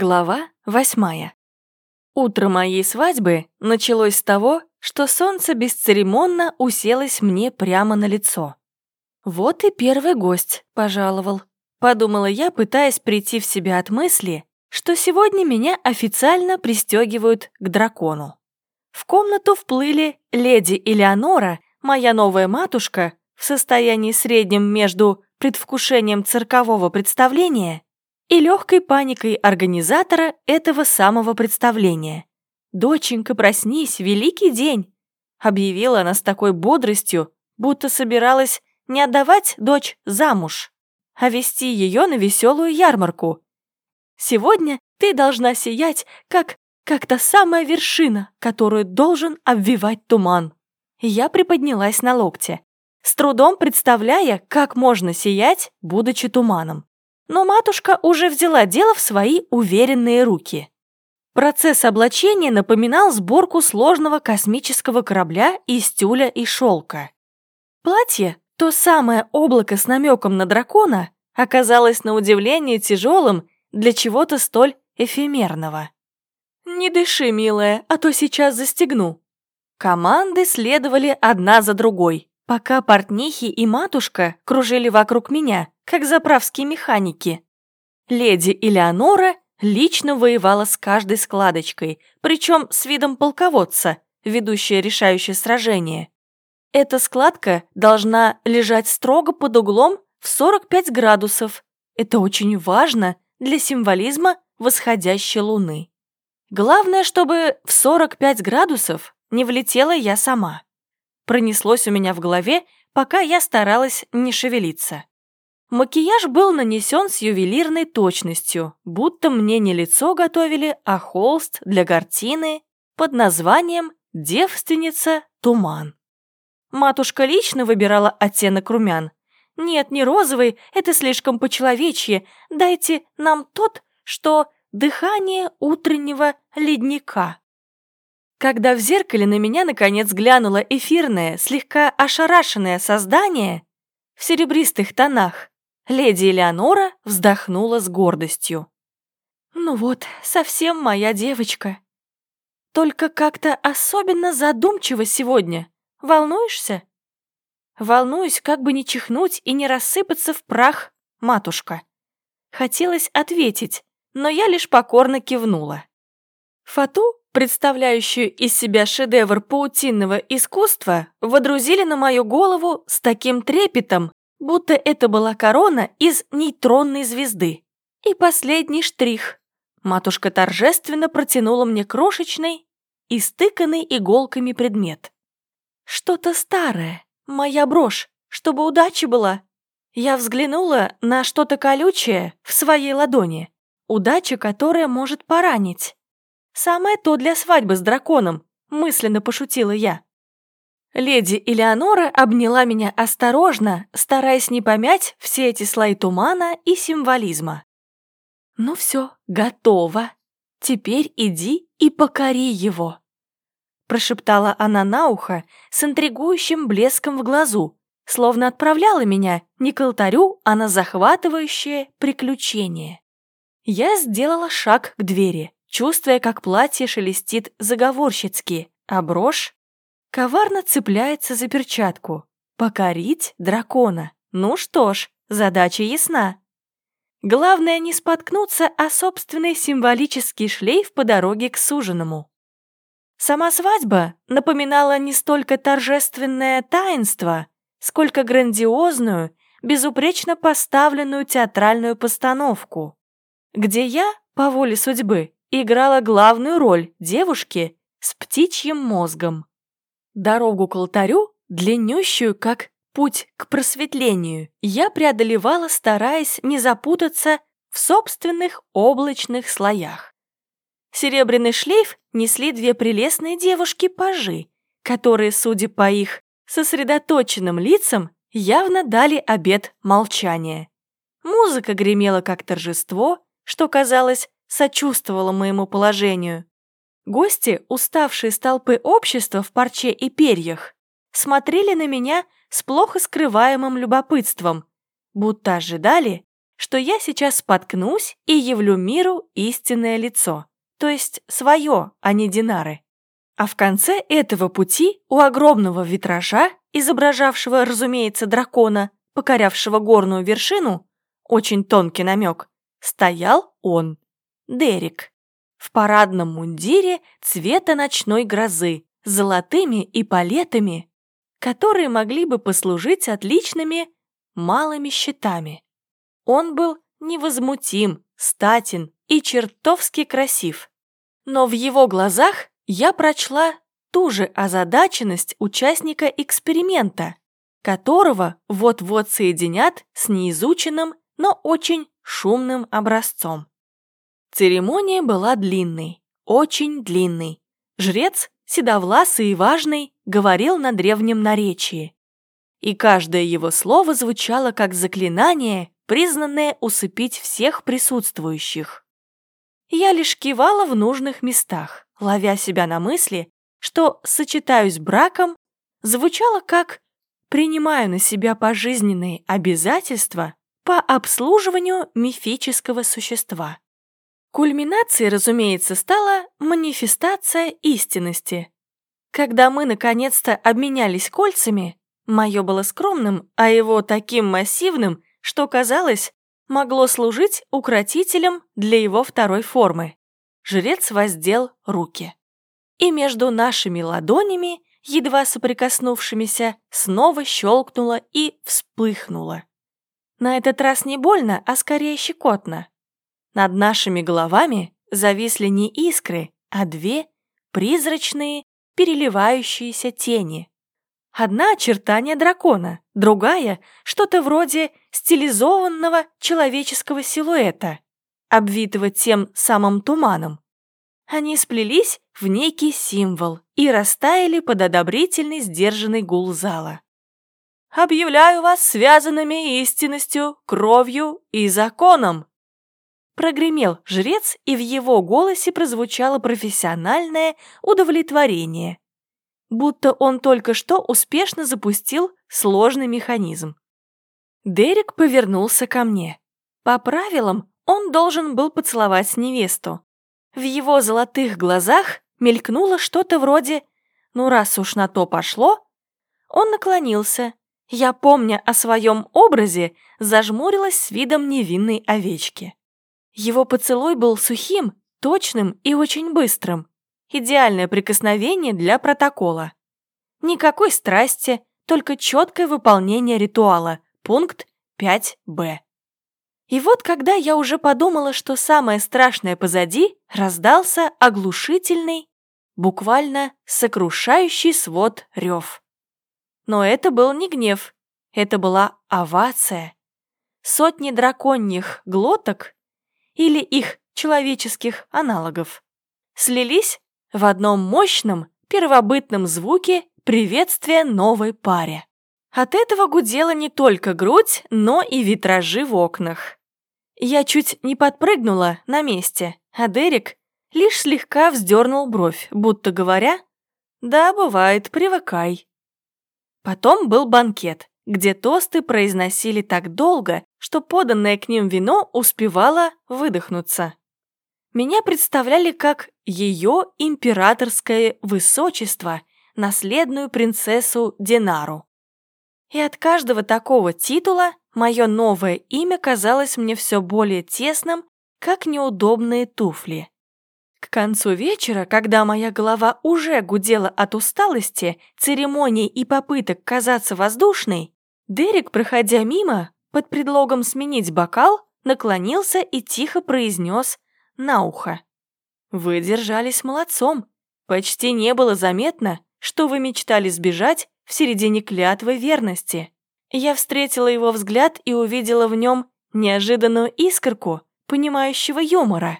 Глава восьмая. Утро моей свадьбы началось с того, что солнце бесцеремонно уселось мне прямо на лицо. Вот и первый гость пожаловал. Подумала я, пытаясь прийти в себя от мысли, что сегодня меня официально пристегивают к дракону. В комнату вплыли леди Элеонора, моя новая матушка, в состоянии среднем между предвкушением циркового представления и легкой паникой организатора этого самого представления. «Доченька, проснись, великий день!» объявила она с такой бодростью, будто собиралась не отдавать дочь замуж, а вести ее на веселую ярмарку. «Сегодня ты должна сиять, как, как та самая вершина, которую должен обвивать туман». Я приподнялась на локте, с трудом представляя, как можно сиять, будучи туманом но матушка уже взяла дело в свои уверенные руки. Процесс облачения напоминал сборку сложного космического корабля из тюля и шелка. Платье, то самое облако с намеком на дракона, оказалось на удивление тяжелым для чего-то столь эфемерного. «Не дыши, милая, а то сейчас застегну». Команды следовали одна за другой, пока портнихи и матушка кружили вокруг меня, как заправские механики. Леди Элеонора лично воевала с каждой складочкой, причем с видом полководца, ведущая решающее сражение. Эта складка должна лежать строго под углом в 45 градусов. Это очень важно для символизма восходящей луны. Главное, чтобы в 45 градусов не влетела я сама. Пронеслось у меня в голове, пока я старалась не шевелиться. Макияж был нанесен с ювелирной точностью, будто мне не лицо готовили, а холст для картины под названием «Девственница Туман». Матушка лично выбирала оттенок румян. «Нет, не розовый, это слишком по-человечье. Дайте нам тот, что дыхание утреннего ледника». Когда в зеркале на меня наконец глянуло эфирное, слегка ошарашенное создание в серебристых тонах, Леди Элеонора вздохнула с гордостью. «Ну вот, совсем моя девочка. Только как-то особенно задумчиво сегодня. Волнуешься?» «Волнуюсь, как бы не чихнуть и не рассыпаться в прах, матушка». Хотелось ответить, но я лишь покорно кивнула. Фату, представляющую из себя шедевр паутинного искусства, водрузили на мою голову с таким трепетом, будто это была корона из нейтронной звезды. И последний штрих. Матушка торжественно протянула мне крошечный, истыканный иголками предмет. Что-то старое, моя брошь, чтобы удача была. Я взглянула на что-то колючее в своей ладони. Удача, которая может поранить. Самое то для свадьбы с драконом, мысленно пошутила я. Леди Элеонора обняла меня осторожно, стараясь не помять все эти слои тумана и символизма. «Ну все, готово. Теперь иди и покори его», прошептала она на ухо с интригующим блеском в глазу, словно отправляла меня не к алтарю, а на захватывающее приключение. Я сделала шаг к двери, чувствуя, как платье шелестит заговорщицки, а брошь коварно цепляется за перчатку. Покорить дракона. Ну что ж, задача ясна. Главное не споткнуться о собственный символический шлейф по дороге к суженому. Сама свадьба напоминала не столько торжественное таинство, сколько грандиозную, безупречно поставленную театральную постановку, где я, по воле судьбы, играла главную роль девушки с птичьим мозгом. Дорогу к алтарю, длиннющую, как путь к просветлению, я преодолевала, стараясь не запутаться в собственных облачных слоях. Серебряный шлейф несли две прелестные девушки-пажи, которые, судя по их сосредоточенным лицам, явно дали обет молчания. Музыка гремела как торжество, что, казалось, сочувствовало моему положению. Гости, уставшие с толпы общества в парче и перьях, смотрели на меня с плохо скрываемым любопытством, будто ожидали, что я сейчас споткнусь и явлю миру истинное лицо, то есть свое, а не Динары. А в конце этого пути у огромного витража, изображавшего, разумеется, дракона, покорявшего горную вершину, очень тонкий намек, стоял он, Дерек, в парадном мундире цвета ночной грозы, золотыми и палетами, которые могли бы послужить отличными малыми щитами. Он был невозмутим, статен и чертовски красив. Но в его глазах я прочла ту же озадаченность участника эксперимента, которого вот-вот соединят с неизученным, но очень шумным образцом. Церемония была длинной, очень длинной. Жрец, седовласый и важный, говорил на древнем наречии. И каждое его слово звучало как заклинание, признанное усыпить всех присутствующих. Я лишь кивала в нужных местах, ловя себя на мысли, что «сочетаюсь браком» звучало как «принимаю на себя пожизненные обязательства по обслуживанию мифического существа». Кульминацией, разумеется, стала манифестация истинности. Когда мы наконец-то обменялись кольцами, мое было скромным, а его таким массивным, что, казалось, могло служить укротителем для его второй формы. Жрец воздел руки. И между нашими ладонями, едва соприкоснувшимися, снова щелкнуло и вспыхнуло. На этот раз не больно, а скорее щекотно. Над нашими головами зависли не искры, а две призрачные, переливающиеся тени. Одна очертание дракона, другая — что-то вроде стилизованного человеческого силуэта, обвитого тем самым туманом. Они сплелись в некий символ и растаяли под одобрительный сдержанный гул зала. «Объявляю вас связанными истинностью, кровью и законом!» Прогремел жрец, и в его голосе прозвучало профессиональное удовлетворение. Будто он только что успешно запустил сложный механизм. Дерек повернулся ко мне. По правилам, он должен был поцеловать невесту. В его золотых глазах мелькнуло что-то вроде «ну раз уж на то пошло». Он наклонился. Я, помня о своем образе, зажмурилась с видом невинной овечки. Его поцелуй был сухим, точным и очень быстрым. Идеальное прикосновение для протокола. Никакой страсти, только четкое выполнение ритуала. Пункт 5б. И вот когда я уже подумала, что самое страшное позади, раздался оглушительный, буквально сокрушающий свод рев. Но это был не гнев, это была овация. Сотни драконьих глоток или их человеческих аналогов, слились в одном мощном первобытном звуке приветствия новой паре. От этого гудела не только грудь, но и витражи в окнах. Я чуть не подпрыгнула на месте, а Дерек лишь слегка вздернул бровь, будто говоря «Да, бывает, привыкай». Потом был банкет, где тосты произносили так долго, что поданное к ним вино успевало выдохнуться. Меня представляли как ее императорское высочество, наследную принцессу Динару. И от каждого такого титула мое новое имя казалось мне все более тесным, как неудобные туфли. К концу вечера, когда моя голова уже гудела от усталости, церемоний и попыток казаться воздушной, Дерек, проходя мимо, под предлогом сменить бокал, наклонился и тихо произнес на ухо. «Вы держались молодцом. Почти не было заметно, что вы мечтали сбежать в середине клятвы верности». Я встретила его взгляд и увидела в нем неожиданную искорку понимающего юмора.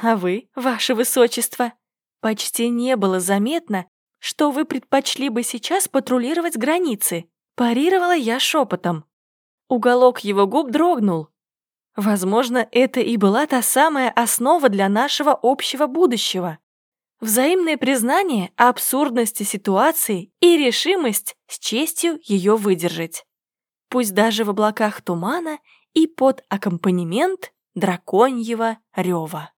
«А вы, ваше высочество, почти не было заметно, что вы предпочли бы сейчас патрулировать границы, Парировала я шепотом. Уголок его губ дрогнул. Возможно, это и была та самая основа для нашего общего будущего. Взаимное признание абсурдности ситуации и решимость с честью ее выдержать. Пусть даже в облаках тумана и под аккомпанемент драконьего рева.